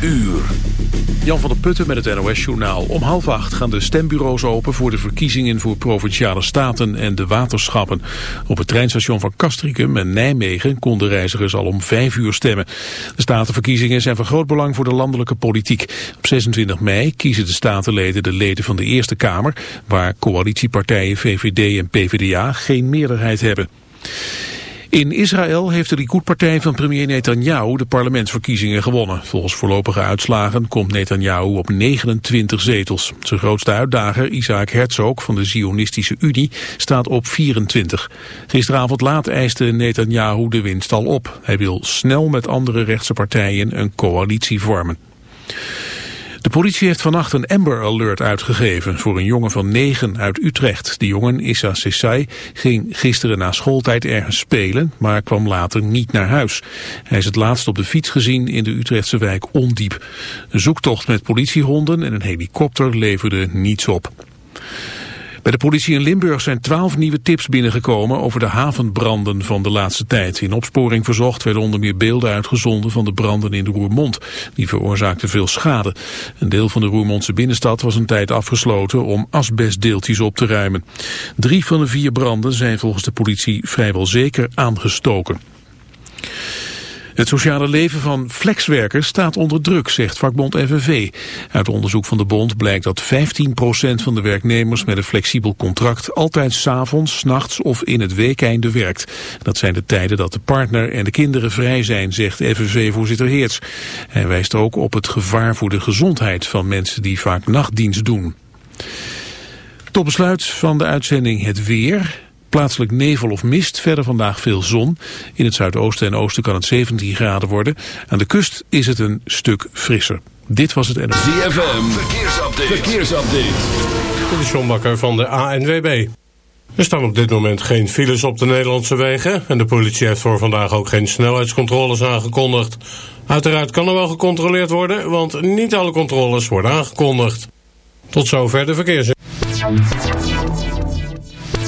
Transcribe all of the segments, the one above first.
uur. Jan van der Putten met het NOS-journaal. Om half acht gaan de stembureaus open voor de verkiezingen voor provinciale staten en de waterschappen. Op het treinstation van Castricum en Nijmegen konden reizigers al om vijf uur stemmen. De statenverkiezingen zijn van groot belang voor de landelijke politiek. Op 26 mei kiezen de statenleden de leden van de Eerste Kamer, waar coalitiepartijen VVD en PvdA geen meerderheid hebben. In Israël heeft de Likud-partij van premier Netanyahu de parlementsverkiezingen gewonnen. Volgens voorlopige uitslagen komt Netanyahu op 29 zetels. Zijn grootste uitdager, Isaac Herzog van de Zionistische Unie, staat op 24. Gisteravond laat eiste Netanyahu de winst al op. Hij wil snel met andere rechtse partijen een coalitie vormen. De politie heeft vannacht een Amber Alert uitgegeven voor een jongen van negen uit Utrecht. De jongen, Issa Sessai, ging gisteren na schooltijd ergens spelen, maar kwam later niet naar huis. Hij is het laatst op de fiets gezien in de Utrechtse wijk Ondiep. Een zoektocht met politiehonden en een helikopter leverde niets op. Bij de politie in Limburg zijn twaalf nieuwe tips binnengekomen over de havenbranden van de laatste tijd. In opsporing verzocht werden onder meer beelden uitgezonden van de branden in de Roermond. Die veroorzaakten veel schade. Een deel van de Roermondse binnenstad was een tijd afgesloten om asbestdeeltjes op te ruimen. Drie van de vier branden zijn volgens de politie vrijwel zeker aangestoken. Het sociale leven van flexwerkers staat onder druk, zegt vakbond FNV. Uit onderzoek van de bond blijkt dat 15% van de werknemers met een flexibel contract altijd s'avonds, nachts of in het weekeinde werkt. Dat zijn de tijden dat de partner en de kinderen vrij zijn, zegt FNV-voorzitter Heerts. Hij wijst ook op het gevaar voor de gezondheid van mensen die vaak nachtdienst doen. Tot besluit van de uitzending Het Weer. Plaatselijk nevel of mist, verder vandaag veel zon. In het zuidoosten en oosten kan het 17 graden worden. Aan de kust is het een stuk frisser. Dit was het NLV. ZFM, verkeersupdate. verkeersupdate. Dit is John Bakker van de ANWB. Er staan op dit moment geen files op de Nederlandse wegen... en de politie heeft voor vandaag ook geen snelheidscontroles aangekondigd. Uiteraard kan er wel gecontroleerd worden... want niet alle controles worden aangekondigd. Tot zover de verkeers.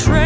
promise.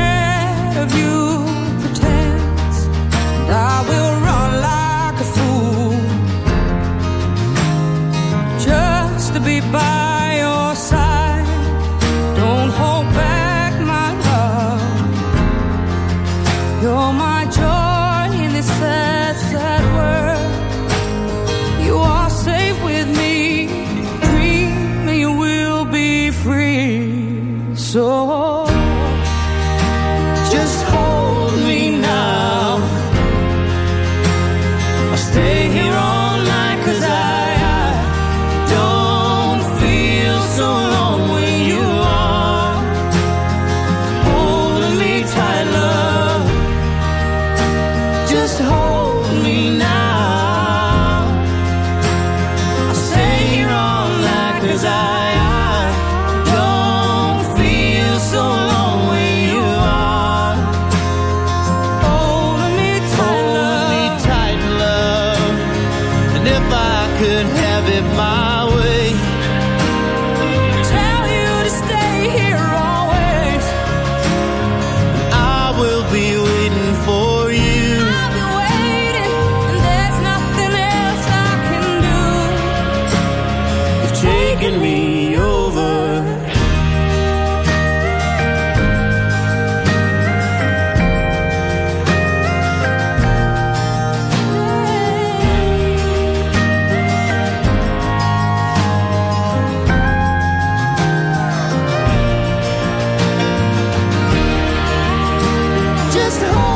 just hold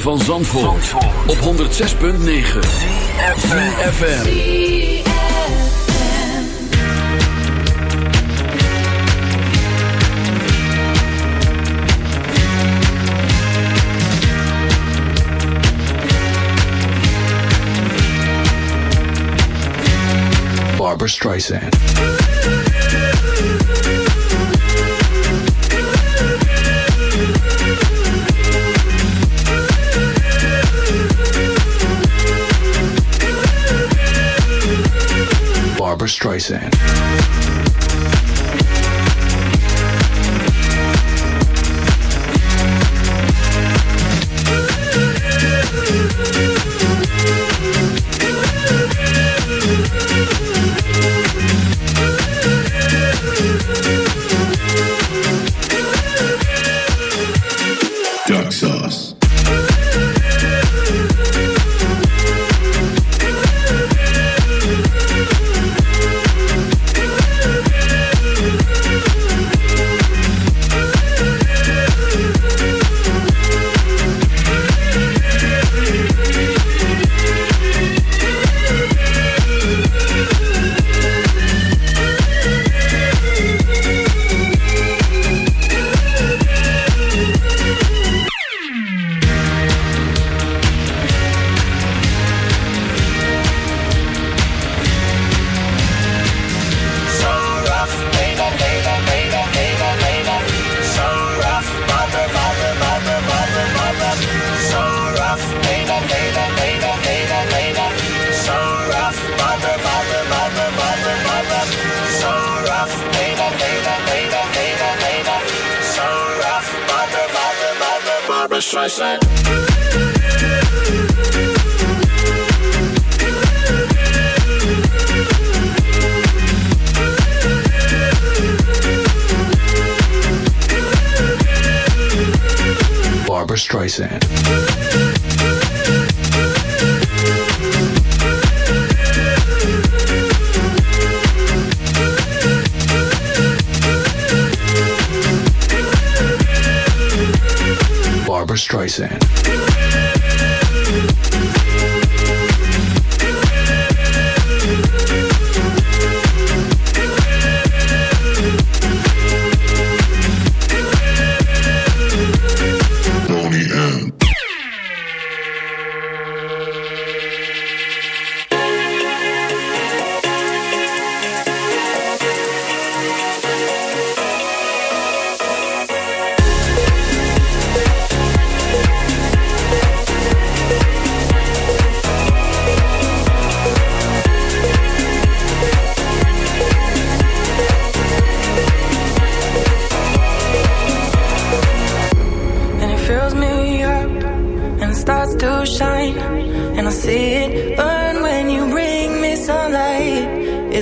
Van Zandvoort, op 106.9 FM. Barbara Streisand. Streisand.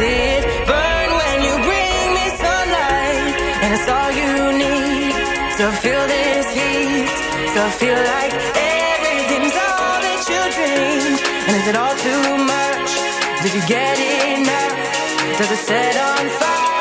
burn when you bring me sunlight. And it's all you need to feel this heat to feel like everything's all that you dreamed and is it all too much? Did you get enough? Does it set on fire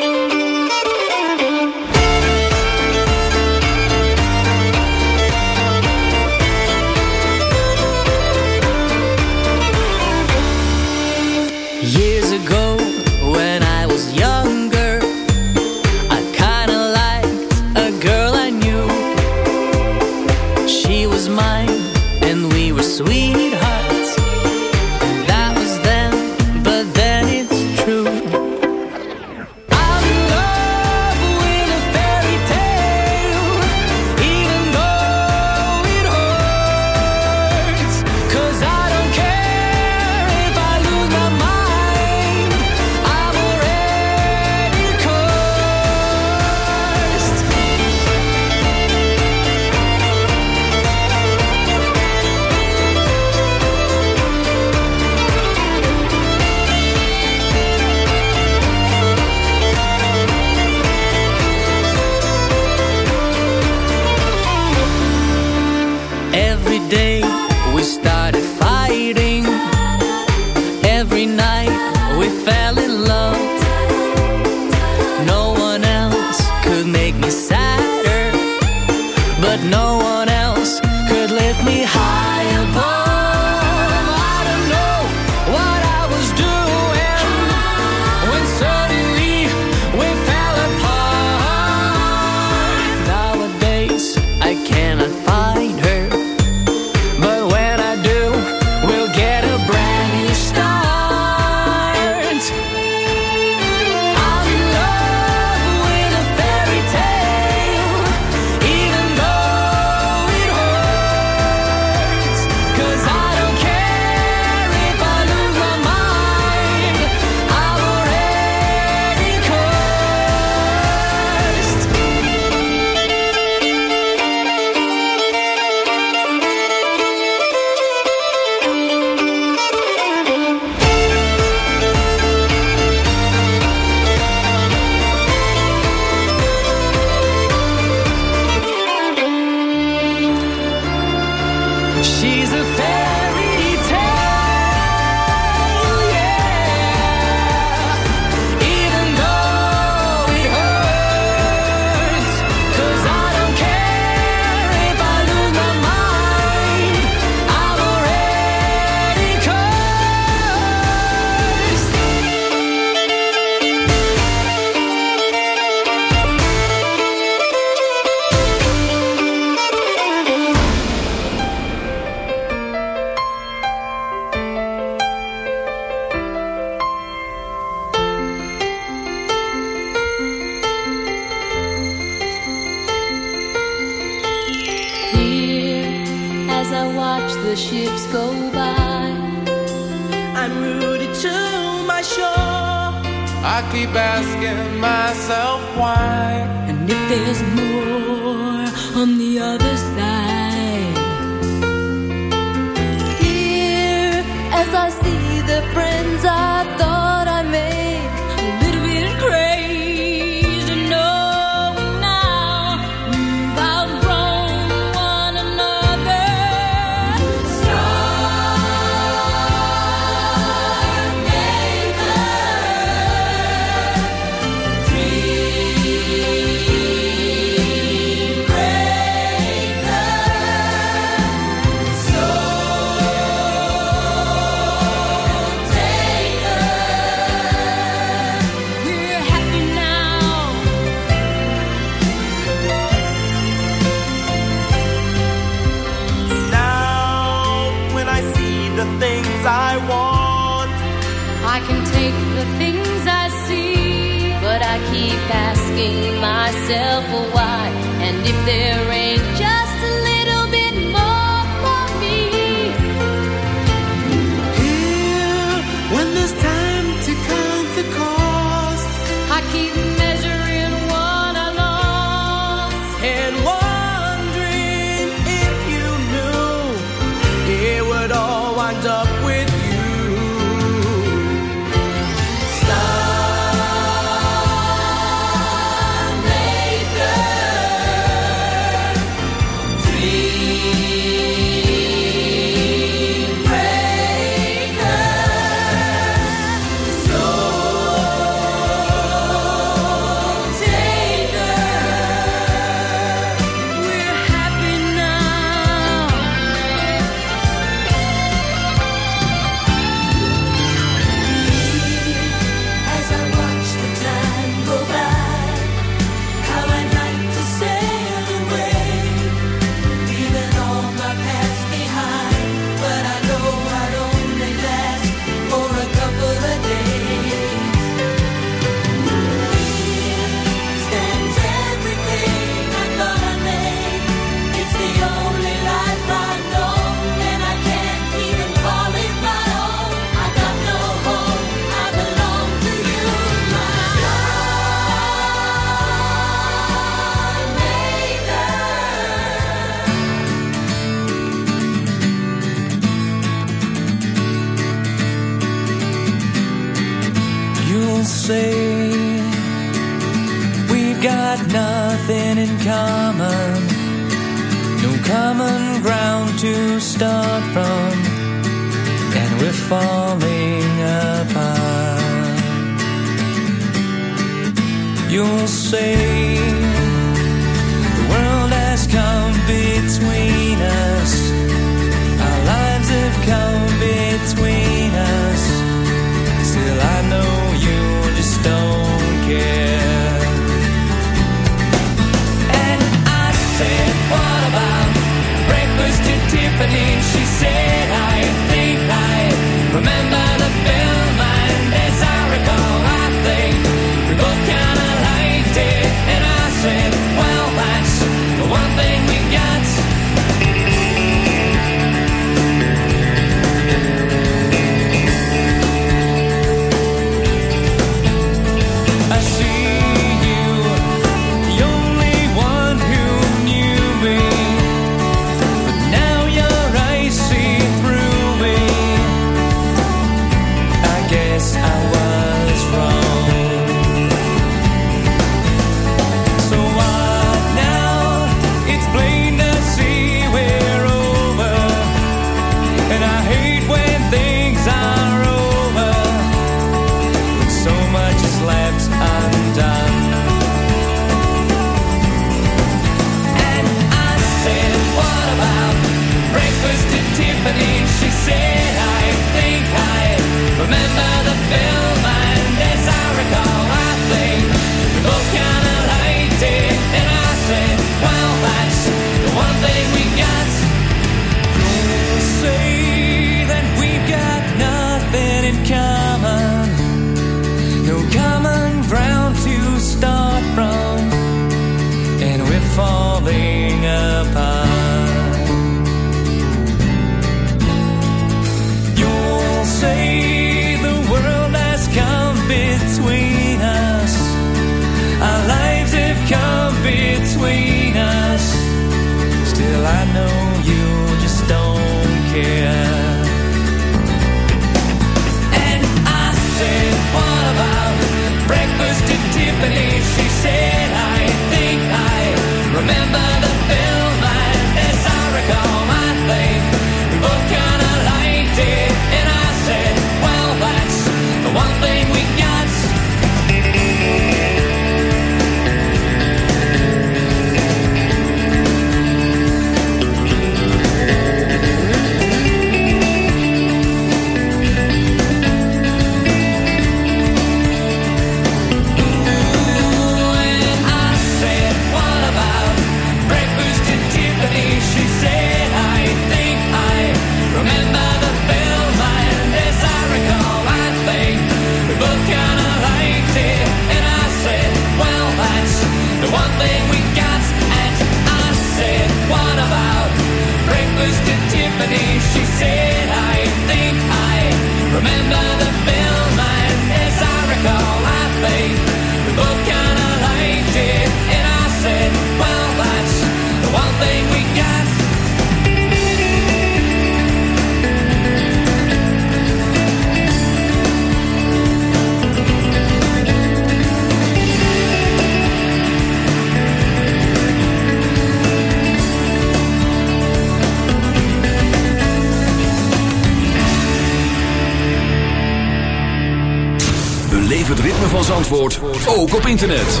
Zandvoort, ook op internet.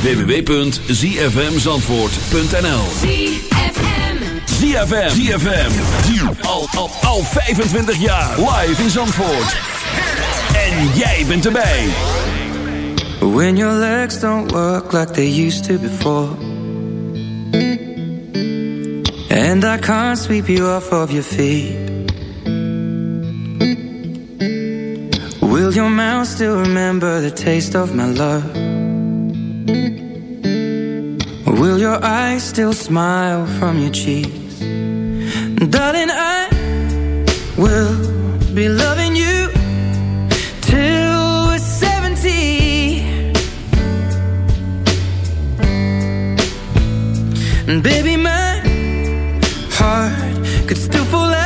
www.zfmzandvoort.nl ZFM. ZFM. Al, al, al 25 jaar. Live in Zandvoort. En jij bent erbij. When your legs don't work like they used to before. And I can't sweep you off of your feet. Will your mouth still remember the taste of my love? Or will your eyes still smile from your cheeks? Darling, I will be loving you till we're 70. And baby, my heart could still fall as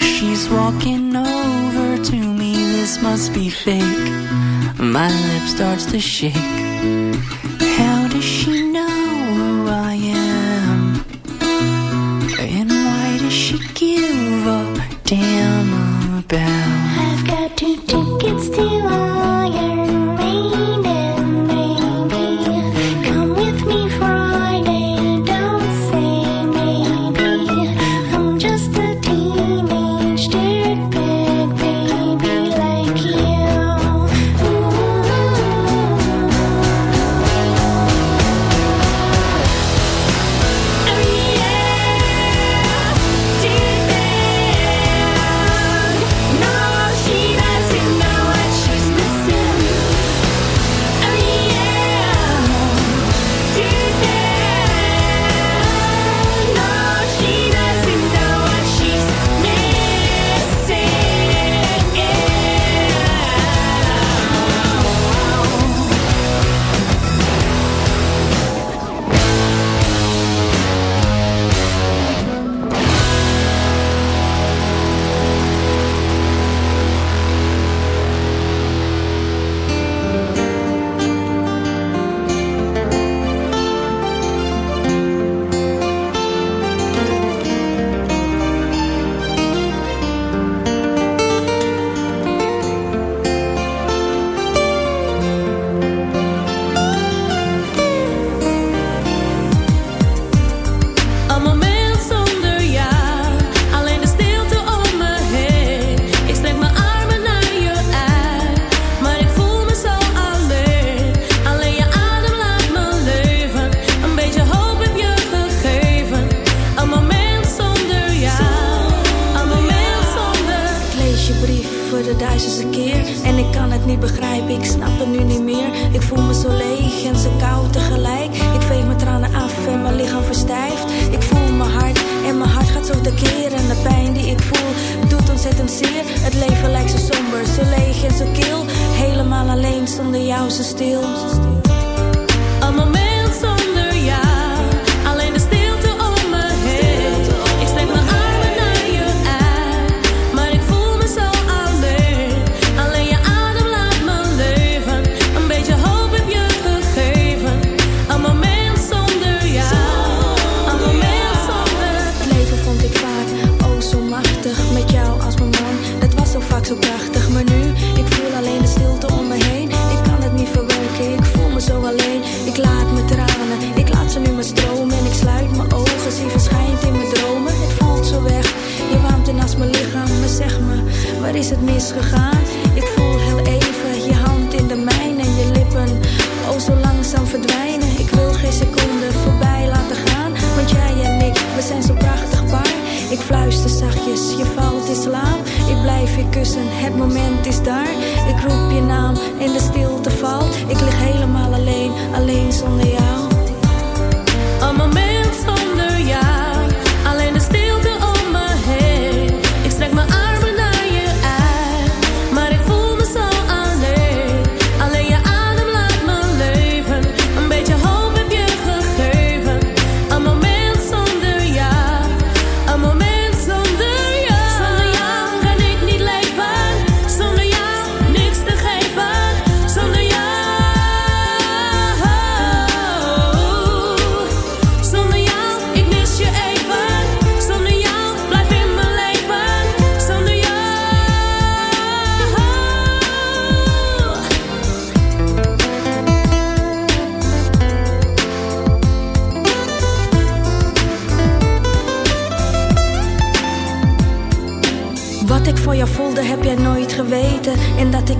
She's walking over to me, this must be fake. My lip starts to shake. How does she know who I am? And why does she give a damn about?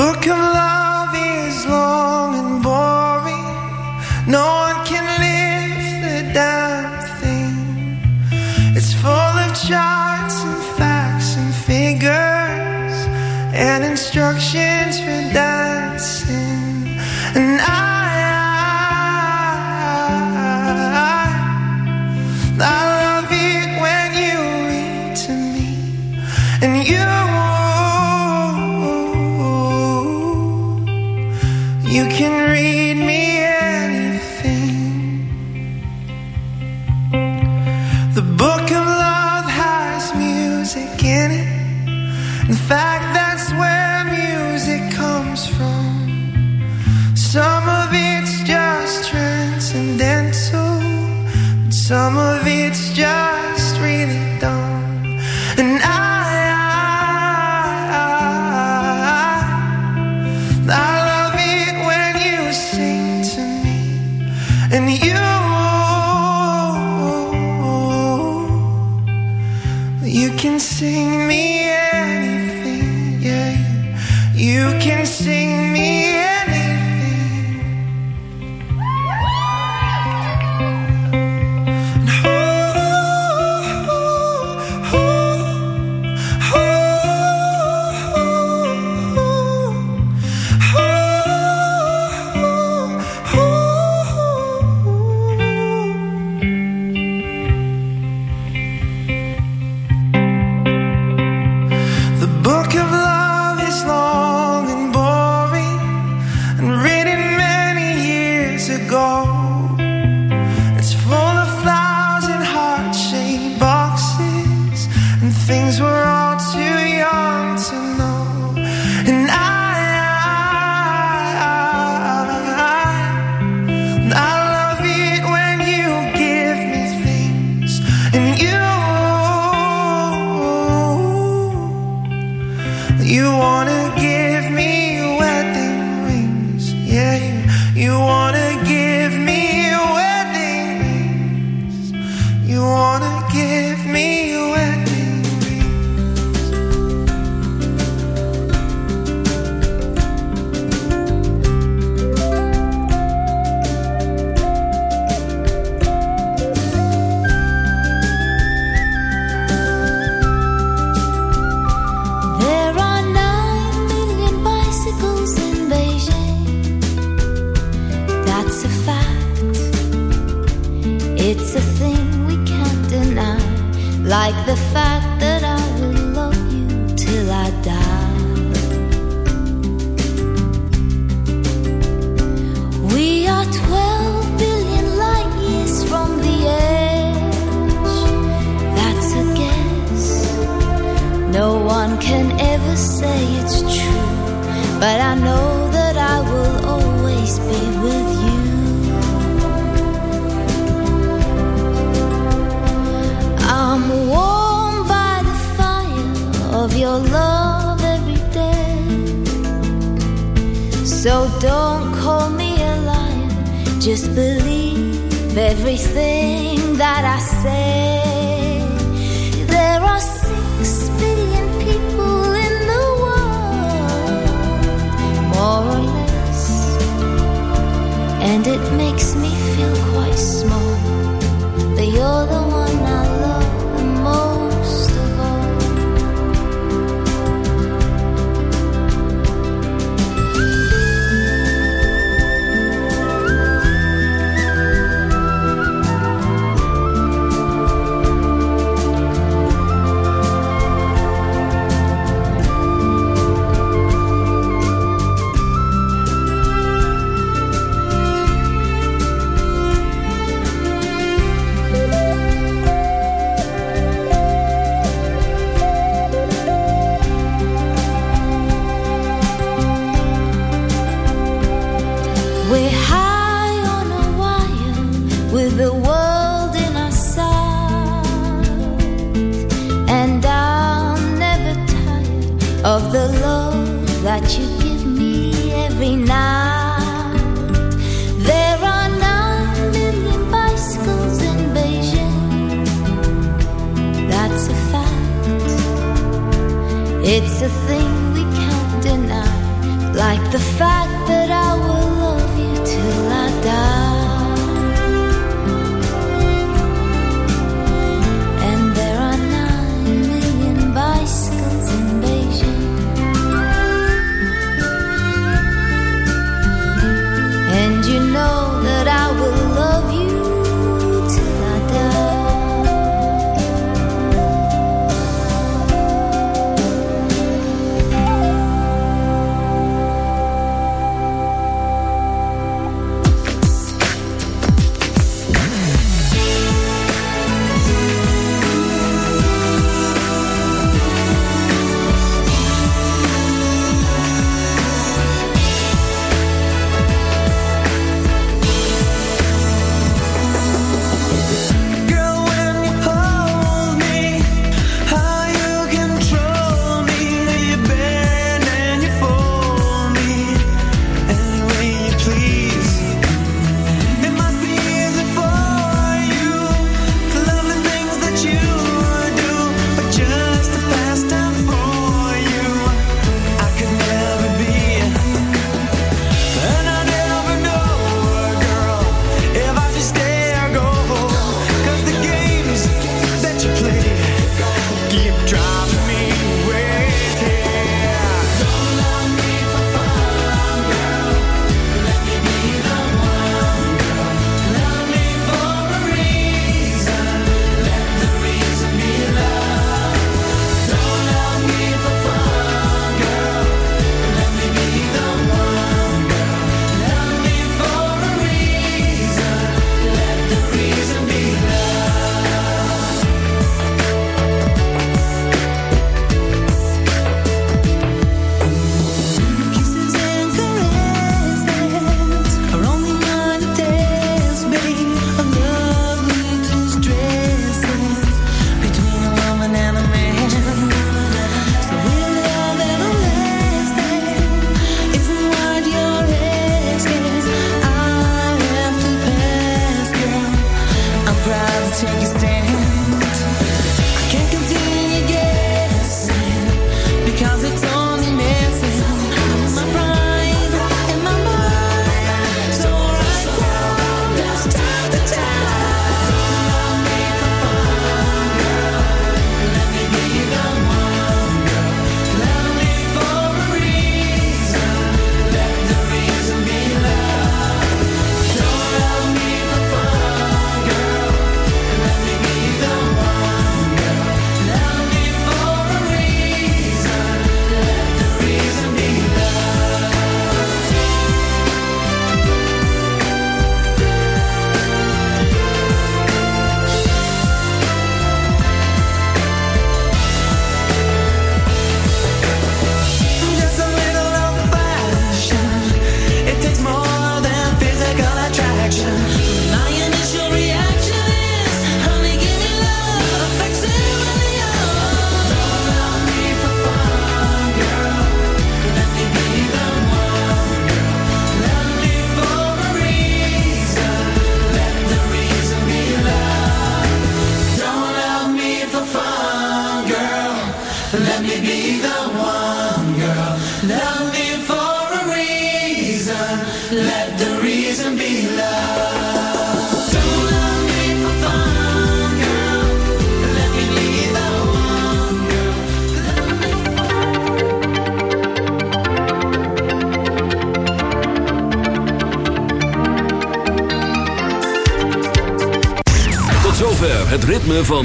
book of Love.